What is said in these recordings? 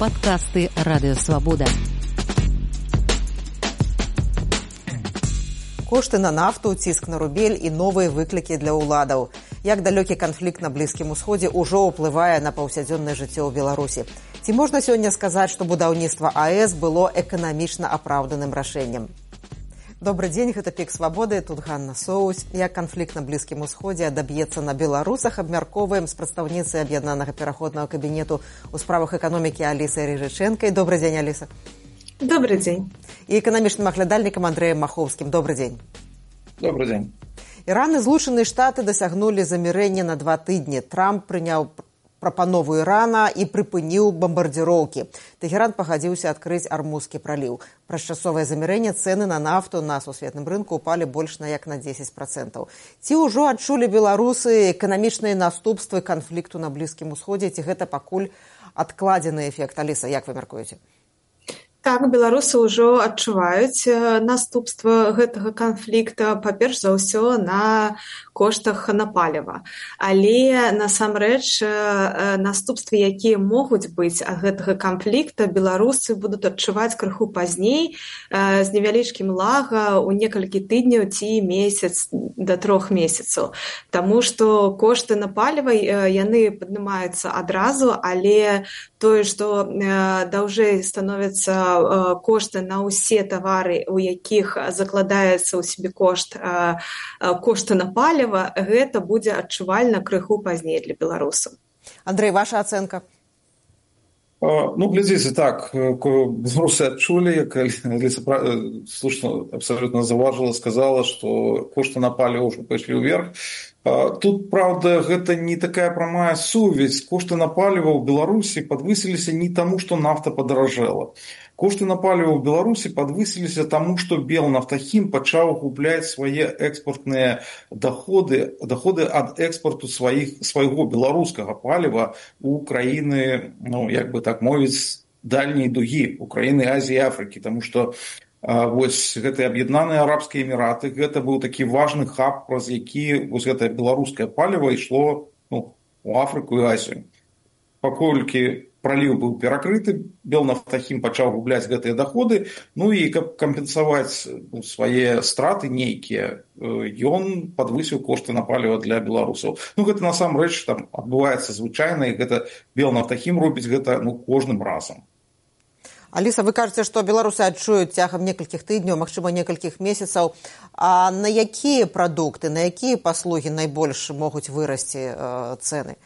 Падкасты радыёвабода. Кошты на нафту, ціск на рубель і новыя выклікі для ўладаў. Як далёкі канфлікт на блізкім усходзе ўжо ўплывае на паўсядзённае жыццё ў Беларусі. Ці можна сёння сказаць, што будаўніцтва АС было эканамічна апраўданым рашэннем? Добрый дзень гэта пік свабоды тут ганна соус як канфлікт на блізкім усходзе адаб'ецца на беларусах абмяркоўваем з прадстаўніцы аб'яднанага пераходнага кабінету у справах эканомікі алісы рыжычэнкай добрый дзень аліса добрый дзень і эканамічным аглядальнікам андрэем маховскім добрый дзень добрый дзень іраны злучаныя штаты дасягнулі замірэння на два тыдні трамп прыняў прапанову ірана і прыпыніў бамбардзіроўкі. Тэгеран пагадзіўся адкрыць армузскі праліў. Праз часовае замірэнне цэны на нафту на сусветным рынку упалі больш на як на 10 процентаў. Ці ўжо адчулі беларусы эканамічныя наступствы канфлікту на блізкім усходзе ці гэта пакуль адкладзены эфект? Аліса як вы мяркуеце Так беларусы ўжо адчуваюць наступства гэтага канфлікта паперш за ўсё на коштах на паліва. Але насамрэч наступствы якія могуць быць ад гэтага канфлікта беларусы будуць адчуваць крыху пазней з невялічкім лага ў некалькі тыдняў ці месяц да трох месяцаў. Таму што кошты на паліва яны паднымаюцца адразу але тое што даўжэй становіцца кошты на ўсе тавары у якіх закладаецца ў сябе кошт кошты на паліва гэта будзе адчувальна крыху пазней для беларусаў. Андрей ваша ацэнка? Ну глядзіце так беларусы адчулі слушна абсолютно заважыла сказала что кошты на паліва ўжо пайшлі ўверх Тут праўда гэта не такая прамая сувязь. Кошты на паліва ў беларусі подвысіліся не таму што нафта падаражэла. Кошты на паліва ў Беларусі падвысіліся таму, што бел нафтахім пачаў губляць свае экспартныя доходы доходы ад экспарту сваіх свайго беларускага паліва у краіны ну, як бы так мовіць дальняй дугі Украіны Азіі Афрыкі, Таму што вось гэтыя аб'яднаныя арабскія эміраты гэта быў такі важны хаб, праз які вось гэтае беларускае паліва ішло ну, у Афрыку і Азію. Паколькі праліў быў перакрыты бел нафтахім пачаў губляць гэтыя доходы ну і каб кампенсаваць ну, свае страты нейкія ён подвысіў кошты на паліва для беларусаў ну гэта насамрэч там адбываецца звычайна і гэта бел нафтахім робіць гэта ну кожным разам аліса вы кажаце што беларусы адчуюць цягам некалькіх тыдняў магчыма некалькіх месяцаў. А на якія прадукты на якія паслугі найбольш могуць вырасці э, цэны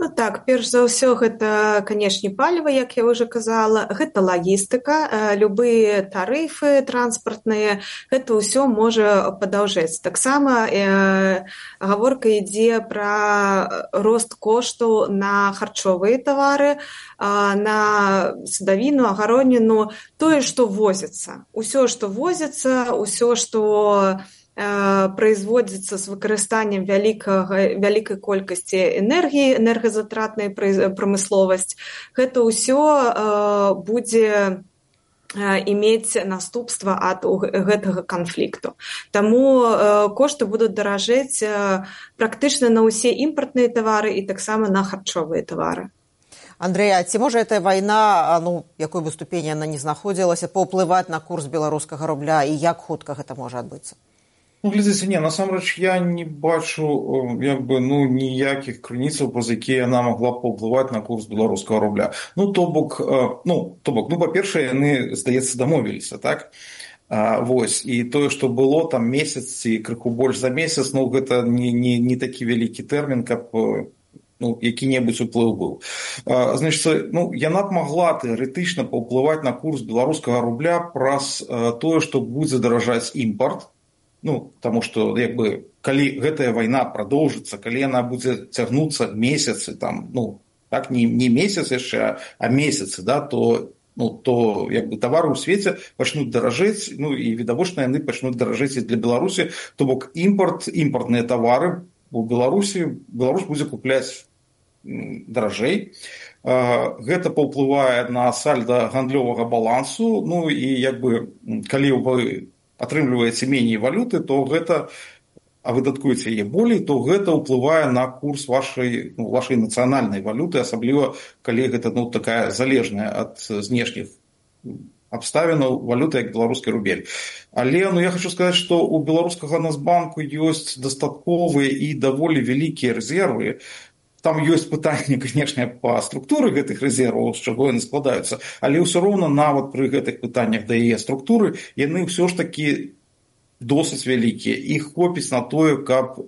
Ну так перш за ўсё гэта канешне паліва як я уже казала гэта лагістыка любыя тарыфы транспартныя гэта ўсё можа падаўжэць таксама э, гаворка ідзе пра рост кошту на харчовыя тавары на садавіну агароніну тое што возіцца. Ўсё што возіцца ўсё што производзіцца з выкарыстаннем вялікага вялікай колькасці энергіі энергазатратнай прамысловасць гэта ўсё будзе мець наступства ад гэтага канфлікту Таму кошты будуць даражэць практычна на ўсе імпартныя тавары і таксама на харчовыя тавары Андрэя ці можа эта вайна ну якой бы ступені яна не знаходзілася паўплываць на курс беларускага рубля і як хутка гэта можа адбыцца Ну, глядзіце не насамрэч я не бачу як бы ну ніякіх крыніцаў праз якія яна могла б паўплываць на курс беларускага рубля. Ну то бок ну то бок ну па-першае яны здаецца дамовіліся так? А, вось і тое што было там месяц ці крыху больш за месяц ну гэта не не не такі вялікі тэрмін каб ну які-небудзь уплыў быў. Значит ну яна б магла тэарэтычна паўплываць на курс беларускага рубля праз тое што будзе даражаць імпарт ну таму што як бы калі гэтая вайна прадоўжыцца калі яна будзе цягнуцца месяцы там ну так не не месяц яшчэ а месяцы да то ну то як бы тавары ў свеце пачнуць даражэць ну і відавочна яны пачнуць даражэць для беларусі то бок імпорт імпартныя тавары у беларусі беларусь будзе купляць даражэй. Гэта паўплывае на сальда гандлёвага балансу ну і як бы калі вы атрымліваеце меней валюты то гэта а выдаткуеце яе болей то гэта ўплывае на курс вашай ну, вашай нацыянальнай валюты асабліва калі гэта ну такая залежная ад знешніх абставінаў валюты як беларускі рубель. Але ну я хочу сказаць што у беларускага нацбанку ёсць дастатковыя і даволі вялікія рэзервы там ёсць пытанне канешне па структуры гэтых рэзерваў з чаго яны складаюцца але ўсё роўна нават пры гэтых пытаннях да яе структуры яны ўсё ж такі досыць вялікія. Іх хопіць на тое каб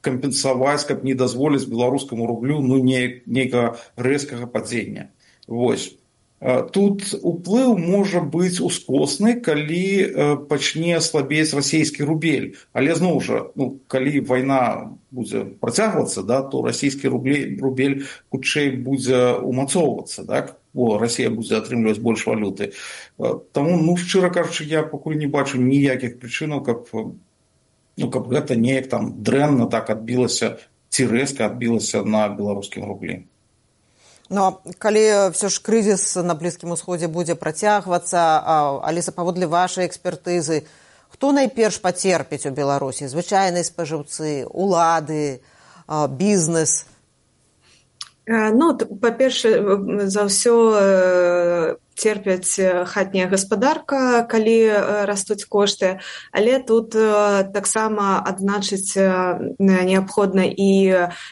кампенсаваць каб не дазволіць беларускаму рублю ну не нейкага рэзкага падзення. Вось Тут уплыў можа быць ускосны, калі пачне слабець расійскі рубель. Але зноў жа ну, калі вайна будзе працягвацца, да, то расійскі рубель, рубель хутчэй будзе умацоўвацца, так? бо Расія будзе атрымліваць больш валюты. Таму ну, шчыра кажучы, я пакуль не бачу ніякіх прычынаў, каб, ну, каб гэта неяк там дрэнна так адбілася ці рэзка адбілася на беларускім рублі. Ну, калі все ж крызіс на блізкім усходзе будзе працягвацца аліса паводле вашай экспертызы хто найперш пацерпіць у беларусі звычайныя спажыўцы улады бізнес ну па-першае за ўсё церпяць хатняя гаспадарка калі растуць кошты. Але тут таксама адзначыць неабходна і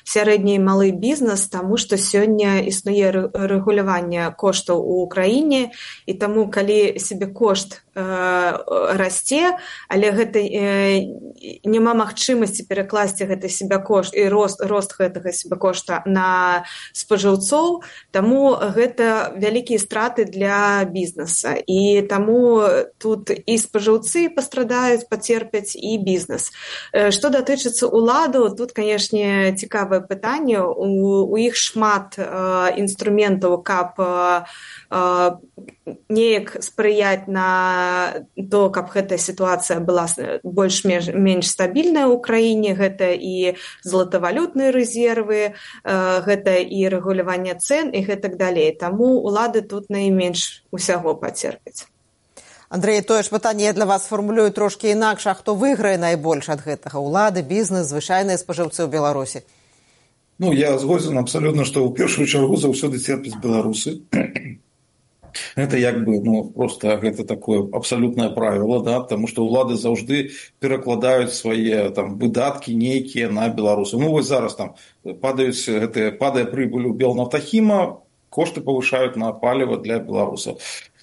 сярэдні малы бізнес таму што сёння існуе рэгуляванне коштаў у краіне. І таму калі сябе кошт расце але гэта няма магчымасці перакласці гэты себя кошт і рост рост гэтага себе кошта на спажыўцоў таму гэта вялікія страты для бізнеса і таму тут і спажыўцы пастрадаюць пацерпяць і бізнес што датычыцца уладу тут канешне цікавае пытанне. У, у іх шмат інструментаў каб неяк спрыяць на то каб гэтая сітуацыя была больш менш стабільная ў краіне гэта і златавалютныя рэзервы гэта і рэгуляванне цэн і гэтак далей. Таму улады тут найменш усяго пацерпяць. Андрей тое ж пытанне для вас фармулюю трошкі інакш. А хто выйграе найбольш ад гэтага? Улады бізнес звычайныя спажыўцы ў беларусі? Ну я згодзін абсалютна што ў першую чаргу заўсёды церпяць беларусы это як бы ну просто гэта такое абсалютнае правіла да тому что ўлады заўжды перакладаюць свае там выдаткі нейкія на беларусы ну вось зараз там падаюць гэтыя падае прыбыль у белнафтахіма кошты павышаюць на паліва для беларусаў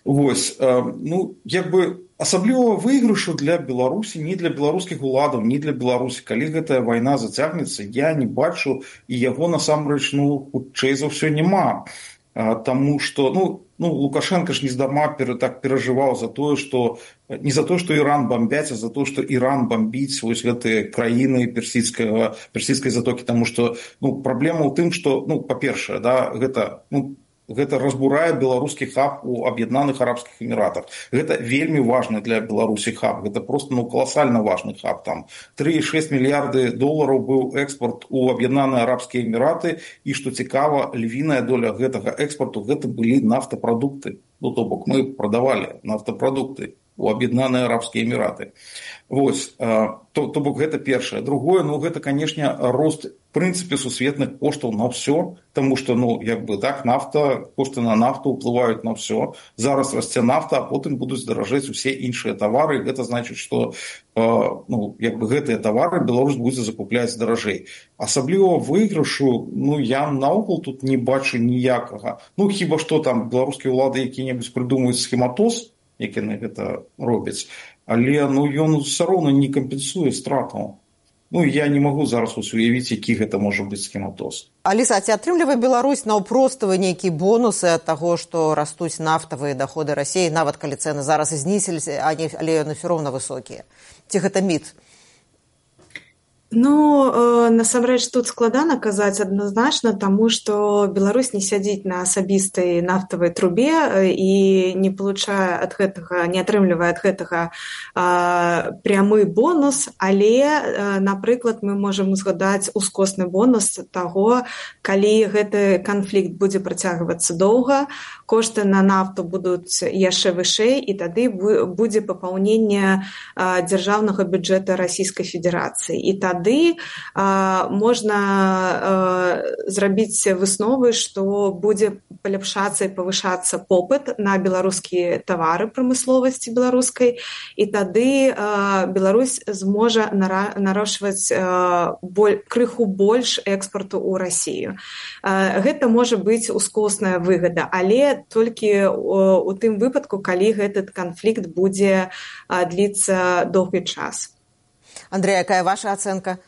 вось э, ну як бы асабліва выйгрышу для беларусі не для беларускіх уладаў не для беларусі калі гэтая вайна зацягнецца я не бачу і яго насамрэч ну хутчэй за ўсё няма. Таму што ну, ну, Лукашенко ж нездарма пер, так перажываў за тое, што не за то, што Іран бомбяць, а за то, што Іран бомбіць вось гэтыя краіны персійскай затокі, таму што ну, праблема ў тым, што ну, па-першае да, гэта ну, гэта разбурае беларускі хаб у аб'яднаных арабскіх эміратах. Гэта вельмі важны для беларусі хаб. Гэта просто ну каласальна важны хаб там. Три шесть мільярды долараў быў экспорт у аб'яднаныя арабскія эміраты. І што цікава львіная доля гэтага экспорту гэта былі нафтапрадукты. Ну то бок мы прадавалі нафтапрадукты у аб'яднаныя арабскія эміраты. Вось то, то бок гэта першае. Другое ну гэта канешне рост прынцыпе сусветных коштаў на ўсё тому что ну як бы так нафта кошты на нафту ўплываюць на ўсё. Зараз расце нафта а потым будуць даражэць усе іншыя тавары. Гэта значыць что э, ну як бы гэтыя тавары беларус будзе закупляць даражэй. Асабліва выйгрышу ну я наогул тут не бачу ніякага. Ну хіба что там беларускія ўлады які-небудзь прыдумаюць схематоз як яны гэта робяць але ну ён все роўно не кампенсуе стратаў Ну я не магу зараз уявіць, які гэта можа быць схематоз. Аліса, ці атрымлівае Беларусь наўпроставы нейкія бонусы ад таго, што растуць нафтавыя даходы рассіі, нават калі цэны зараз знісіліся, але яны ўсё роўна высокія. Ці гэта міт? Ну э, насамрэч тут складана казаць адназначна, таму што Беларусь не сядзіць на асабістай нафтавай трубе і не получае ад гэтага не атрымлівае ад гэтага э, прямы бонус, але э, напрыклад, мы можам узгадаць ускосны бонус таго, калі гэты канфлікт будзе працягвацца доўга, кошты на нафту будуць яшчэ вышэй і тады будзе папаўненне дзяржаўнага бюджэта расійскай федэрацыі. І тады тады можна зрабіць высновы што будзе паляпшацца і павышацца попыт на беларускія тавары прамысловасці беларускай і тады Беларусь зможа нарошваць крыху больш экспарту ў рассію гэта можа быць ускосная выгада але толькі у тым выпадку калі гэтый канфлікт будзе дліцца доўгі час Андрей якая ваша ацэнка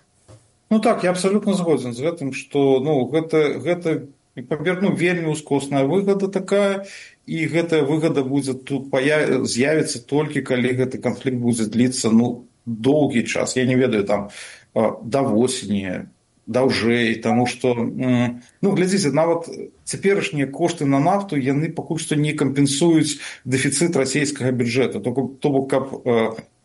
ну так я абсолютно згодзін з гэтым что ну гэта гэта паверну вельмі ускосная выгода такая і гэтая выгода будзе тут з'явіцца толькі калі гэты канфлікт будзе дліцца ну доўгі час. Я не ведаю там да восені даўжэй таму што ну глядзіце нават цяперашнія кошты на нафту яны пакуль што не кампенсуюць дэфіцыт расійскага бюджэта. То то бок каб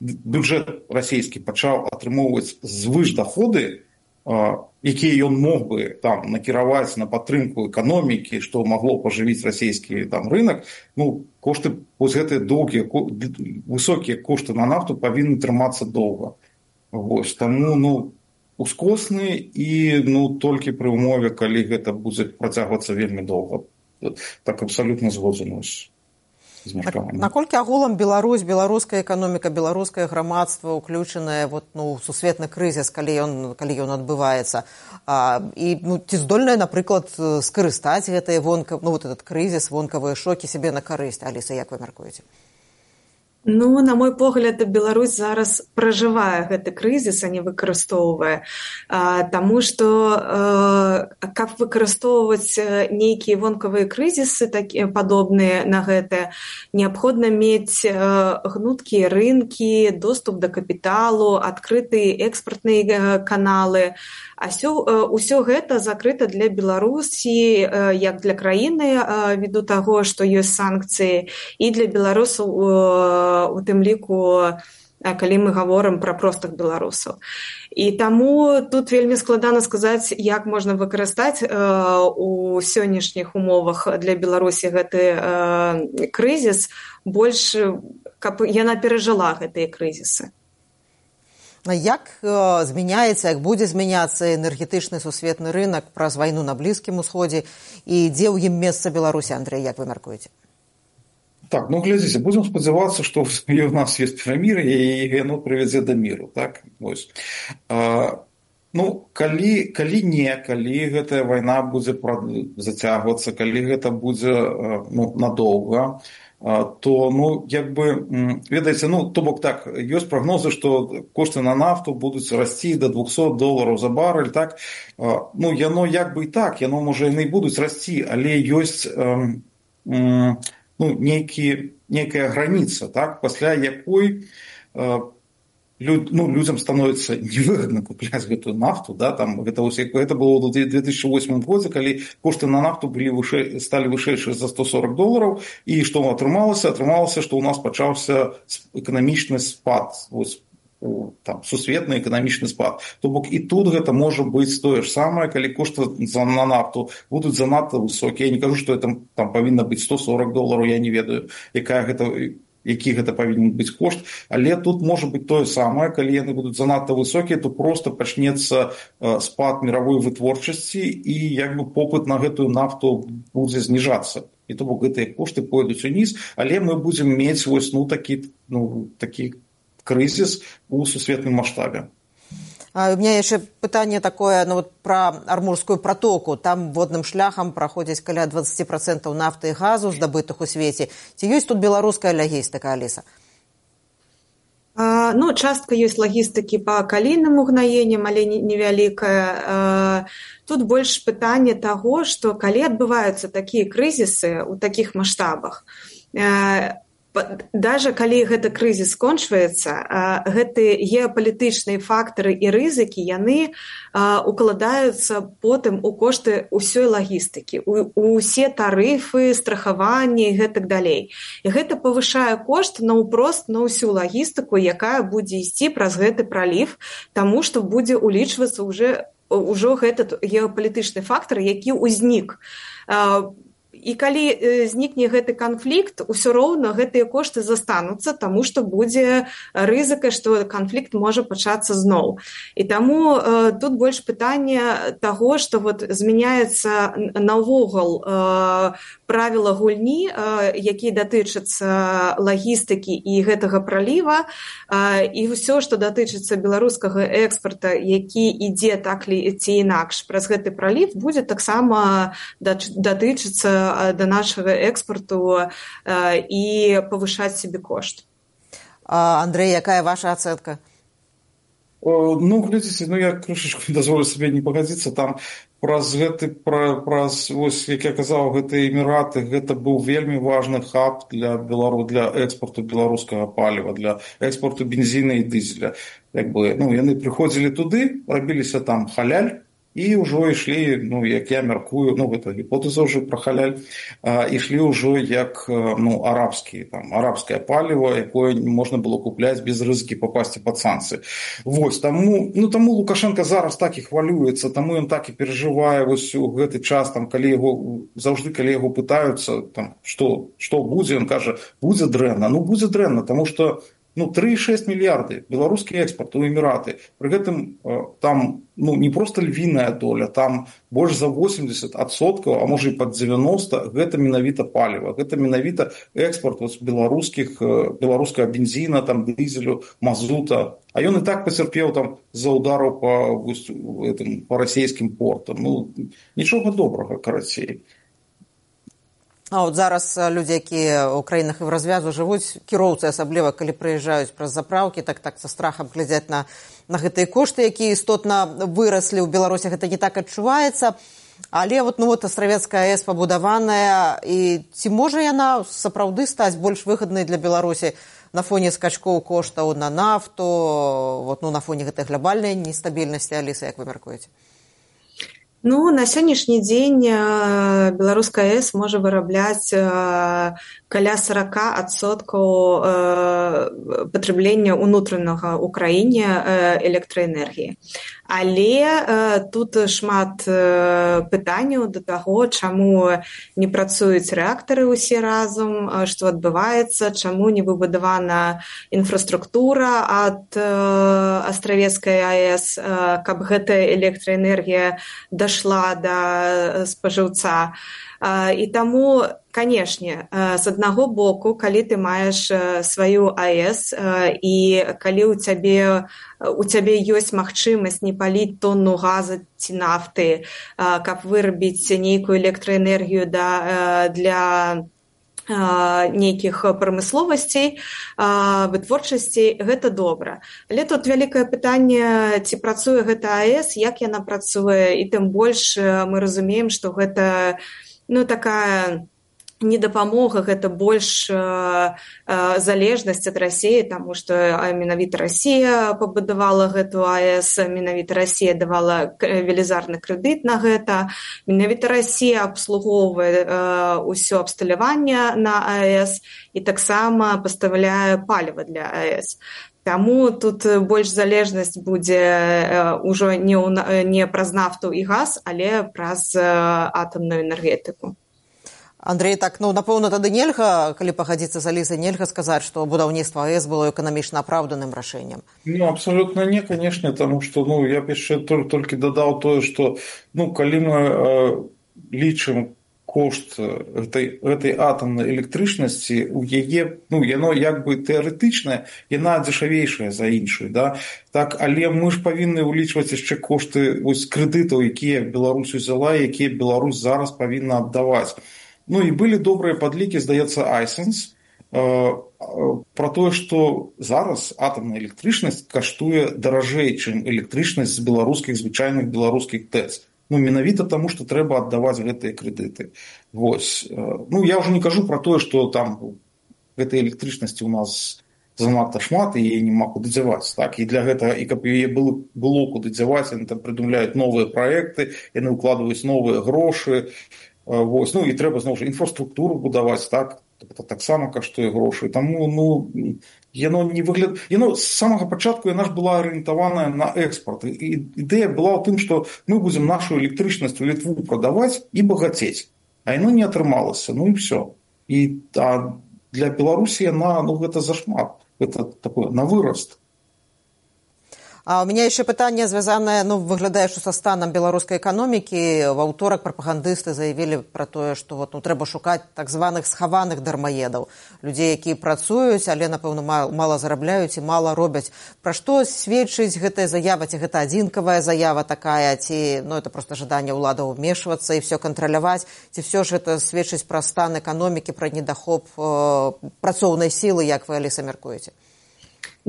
бюджэт расійскі пачаў атрымоўваць звыш даходы якія ён мог бы там накіраваць на падтрымку эканомікі што магло пажывіць расійскі там рынок. Ну кошты вось гэтыя доўгія высокія кошты на нафту павінны трымацца доўга вось таму ну ускосны і ну толькі пры ўмове калі гэта будзе працягвацца вельмі доўга так абсалютна згодзенусь наколькі агулам Беларусь беларуская эканоміка беларускае грамадства уключанае вот ну сусветны крызіс калі ён калі ён адбываецца. А, і ну ці здольная напрыклад скарыстаць гэтыя вонка ну вот этот крызіс вонкавыя шокі сябе на карысць? Аліса як вы мяркуеце Ну на мой погляд Беларусь зараз пражывае гэты крызіс, а не выкарыстоўвае, Таму што каб выкарыстоўваць нейкія вонкавыя крызісы падобныя на гэта, неабходна мець гнуткія рынкі, доступ да капіталу, адкрытыя экспартныя каналы. Ўсё гэта закрыта для беларусі як для краіны ввиду таго што ёсць санкцыі і для беларусаў у тым ліку калі мы гаворым пра простых беларусаў. І таму тут вельмі складана сказаць як можна выкарыстаць у сённяшніх умовах для беларусі гэты крызіс. Больш каб яна перажыла гэтыя крызісы. Як э, змяняецца як будзе змяняцца энергетычны сусветны рынок праз вайну на блізкім усходзе? І дзе ў ім месца беларусі Андрей як вы мяркуеце так ну глядзіце будзем спадзявацца што у нас есть праміры і яно прывядзе да міру так? Вось а, ну калі калі не калі гэтая вайна будзе зацягвацца калі гэта будзе ну, надоўга то ну як бы ведаеце ну то бок так ёсць прагнозы што кошты на нафту будуць расці до 200 долараў за барель так? Ну яно як бы і так яно можа яны будуць расці але ёсць ну нейкі некая граніца так пасля якой люд, ну, людзям становіцца невыгодна купляць гэтую нафту да там гэта вось, гэта было ў 2008 годзе калі кошты на нафту былі вышэй сталі вышэйшыя за 140 долараў і што атрымалася атрымалася што ў нас пачаўся эканамічны спад вось, там сусветны эканамічны спад то бок і тут гэта можа быць тое ж самае калі кошты за на нафту будуць занадта высокія. Не кажу што это там павінна быць 140 долараў я не ведаю якая гэта які гэта павінен быць кошт. Але тут можа быть тое самае калі яны будуць занадта высокія то просто пачнецца спад мировой вытворчасці і як бы попыт на гэтую нафту будзе зніжацца. І то бок гэтыя кошты пойдуць уніз але мы будзем мець вось ну такі ну такі крызіс у сусветным маштабе А, у меня яшчэ пытанне такое ну, вот, пра армурскую пратоку там водным шляхам праходзіць каля 20 процентаў нафты і газу здабытых у свеце ці ёсць тут беларуская лягістыка аліса? А, ну частка ёсць лагістыкі па калійным угнаенням але невялікая. Тут больш пытанне таго што калі адбываюцца такія крызісы ў такіх маштабах даже калі гэты крызіс скончваецца гэтыя геапалітычныя фактары і рызыкі яны укладаюцца потым у кошты ўсёй лагістыкі усе тарыфы страхаванні гэтак далей. І гэта павышае кошт наўпрост на ўсю лагістыку якая будзе ісці праз гэты праліф таму што будзе улічвацца уже ўжо гэты геапалітычны фактор які ўзнік і калі знікне гэты канфлікт усё роўна гэтыя кошты застануцца таму што будзе рызыка што канфлікт можа пачацца зноў. І таму э, тут больш пытанне таго што вот змяняецца наогул э, правіла гульні які датычацца лагістыкі і гэтага праліва. І ўсё што датычыцца беларускага экспарта які ідзе так ли ці інакш праз гэты праліў будзе таксама датычыцца да нашага экспарту і павышаць себе кошт. Андрей якая ваша ацэнка? Ну глядзіце ну я крышачку дазволю сабе не пагадзіцца там праз гэты пра, праз вось як я казаў гэтыя эміраты гэта быў вельмі важны хаб для белару для экспорту беларускага паліва для экспорту бензіна і дызеля. Як бы ну яны прыходзілі туды рабіліся там халяль і ўжо ішлі ну як я мяркую ну гэта гіпотэза ўжо пра халяль ішлі ўжо як ну арабскі там арабскае паліва якое можна было купляць без рызыкі папасці пад санкцыі. Вось таму ну таму лукашенко зараз так і хвалюецца таму ён так і перажывае вось у гэты час там калі яго заўжды калі яго пытаюцца там што што будзе ён кажа будзе дрэнна. Ну будзе дрэнна таму што ну 3,6 мільярды беларускі экспорт у эміраты пры гэтым там ну не просто львіная доля там больш за 80 адсоткаў а можа і под 90 гэта менавіта паліва гэта менавіта экспорт беларускіх беларускага бензіна там дызелю мазута. А ён і так пацярпеў там за удару по гэтым по расійскім портам. Ну нічога добрага карацей А от зараз людзі якія ў краінах і в развязу жывуць кіроўцы асабліва калі прыязджаюць праз запраўкі так так са страхам глядзяць на на гэтыя кошты якія істотна выраслі ў беларусі гэта не так адчуваецца. Але вот ну вот астравецкая аэс пабудаваная і ці можа яна сапраўды стаць больш выгаднай для беларусі на фоне скачкоў коштаў на нафту вот ну на фоне гэтай глобальнай нестабільнасці алісы як вы мяркуеце Ну на сённяшні дзень беларуская с можа вырабляць каля 40 адсоткаў патраблення ўнутранага ў краіне электраэнергіі але э, тут шмат э, пытанняў да таго чаму не працуюць рэактары ўсе разам што адбываецца чаму не выбудавана інфраструктура ад э, астравецкай аэс э, каб гэтая электраэнергія дашла да спажыўца і таму канешне з аднаго боку калі ты маеш сваю аэс і калі ў цябе у цябе ёсць магчымасць не паліць тонну газа ці нафты каб вырабіць нейкую электраэнергію да для нейкіх прамысловасцей вытворчасцей гэта добра. Але тут вялікае пытанне ці працуе гэта аэс як яна працуе і тым больш мы разумеем што гэта ну такая не дапамога гэта больш э, э, залежнасць ад рассіі таму што менавіта Росія пабудавала гэту аэс менавіта Росія давала велізарны крэдыт на гэта менавіта Росія абслугоўвае ўсё абсталяванне на аэс і таксама паставляе паліва для аэс Таму тут больш залежнасць будзе ўжо не, не праз нафту і газ але праз атамную энергетыку. Андрей так ну напэўна тады нельга калі пагадзіцца за лізай нельга сказаць што будаўніцтва АС было эканамічна апраўданым рашэннем. Ну абсолютно не канешне таму што ну я б яшчэ толькі дадаў тое што ну калі мы э, лічым кошт гэтай гэтай атамнай электрычнасці у яе ну яно як бы тэарэтычнае яна дзешавейшая за іншую да так але мы ж павінны ўлічваць яшчэ кошты крэдытаў якія беларусь узяла якія беларусь зараз павінна аддаваць Ну і былі добрыя падлікі, здаецца айсенс э, пра тое, што зараз атамная электрычнасць каштуе даражэй, чым электрычнасць з беларускіх звычайных беларускіх тэц. Ну менавіта таму, што трэба аддаваць гэтыя крэдыты. Вось. Ну я ўжо не кажу пра тое, што там гэтай электрычнасці ў нас занадта шмат і яе няма куды дзяваць. Так? І для гэтага і каб яе было, было куды дзяваць, яны там прыдумляюць новыя праекты, яны ўкладваюць новыя грошы Вось. Ну і трэба зноў жа інфраструктуру будаваць так таксама каштуе грошы таму ну яно не выгляд яно з самага пачатку яна ж была арыентаваная на экспорт і ідэя была ў тым што мы будзем нашу электрычнасць у літву прадаваць і багацець. А яно не атрымалася. Ну і все і а для беларусі яна ну гэта зашмат. Это такое на вырост А у меня еще пытание звязанае ну выглядае што са станам беларускай эканомікі ва ўторак прапагандысты заявілі пра тое што вот ну трэба шукаць так званых схаваных дармаедаў людзей якія працуюць але напэўна мала зарабляюць і мала робяць. Пра што сведчыць гэтая заява? Ці гэта адзінкавая заява такая ці ну это просто жаданне ўладаў вмешвацца і все кантраляваць? Ці все ж это сведчыць пра стан эканомікі пра недахоп э, сілы як вы аліса мяркуеце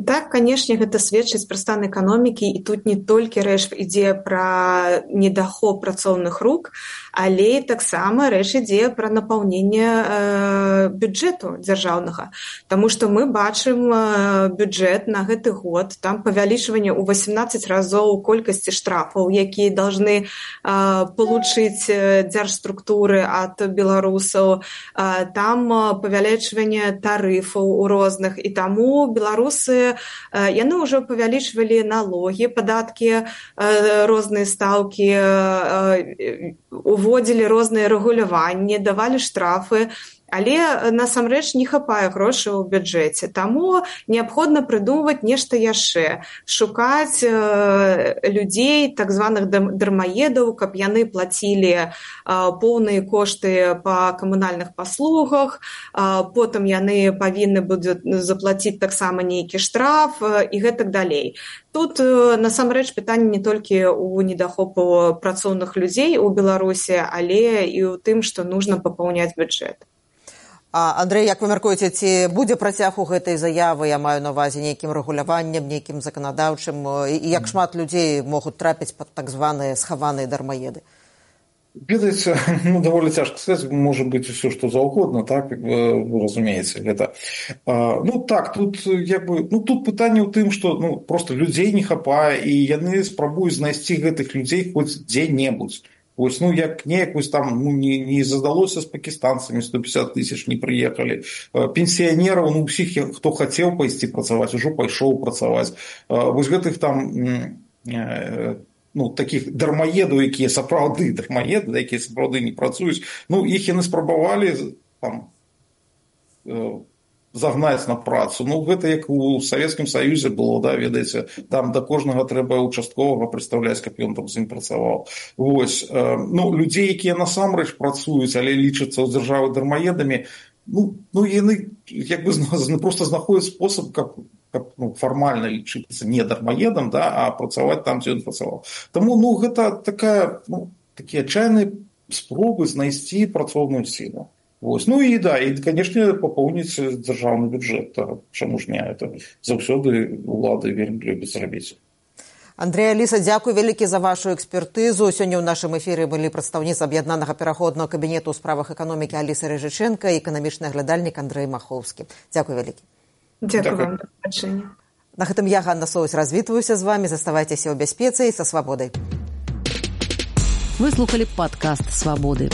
так канешне гэта сведчыць пра стан эканомікі і тут не толькі рэч ідзе пра недахоп працоўных рук але таксама рэч ідзе пра напаўненне э, бюджэту дзяржаўнага. Таму што мы бачым э, бюджэт на гэты год там павялічванне ў 18 разоў колькасці штрафаў якія должны э, получыць дзяржструктуры ад беларусаў. Там павялічванне тарыфаў у розных. І таму беларусы яны ўжо павялічвалі налогі падаткі розныя стаўкі у уводзілі розныя рэгуляванні давалі штрафы але насамрэч не хапае грошай у бюджэце. Таму неабходна прыдумваць нешта яшчэ. Шукаць э, людзей так званых дармаедаў каб яны плацілі э, поўныя кошты па камунальных паслугах. Э, потым яны павінны будуць заплаціць таксама нейкі штраф э, і гэтак далей. Тут э, насамрэч пытанне не толькі ў недахопу працоўных людзей у беларусі але і ў тым што нужно папаўняць бюджэт А Андрэй, як вы мяркуеце, ці будзе працяг у гэтай заявы, я маю на ўвазе нейкім рэгуляваннем, нейкім заканадаўчым і як шмат людзей могуць трапіць пад так званыя схаваныя дармаеды? Ведаеце, ну, даволі цяжка сказаць, можа быць усё што заўгодна, так вы разумееце гэта. А, ну так тут як бы ну тут пытанне ў тым, што ну, просто людзей не хапае і яны спрабуюць знайсці гэтых людзей хоць дзе-небудзь. Ось, ну, як неяк там ну, не, не задалося з пакістанцамі 150 тысяч не прыехалі пенсіянераў ну усіх хто хацеў пайсці працаваць ужо пайшоў працаваць вось гэтых там ну таких дармаедаў якія сапраўды дармаеды якія сапраўды не працуюць ну іх яны спрабавалі там загнаць на працу. Ну гэта як у савецкім саюзе было да ведаеце там да кожнага трэба участковага прадстаўляць каб ён там з ім працаваў. Вось э, ну людзей якія насамрэч працуюць але лічацца ў дзяржавы дармаедамі ну ну яны як бы просто знаходзяць спосаб каб каб ну, фармальна лічыцца не дармаедам да а працаваць там дзе ён працаваў. Таму ну гэта такая ну такія адчайныя спробы знайсці працоўную сілу Вось. Ну і да і канешне папоўніць дзяржаўны бюджэт чаму ж не это заўсёды улады вельмі любяць зрабіць. Андрей Аліса дзякуй вялікі за вашу экспертызу сёння ў нашым эфіры былі прадстаўніц аб'яднанага пераходнага кабінету ў справах эканомікі Аліса рэжыченко і эканамічны аглядальнік Андрей маховскі. Дзякуй вялікі. На гэтым я Ганна соус развітваюся з вами заставайцеся ў бяспецы і са свабодай. Выслухали падкаст свабоды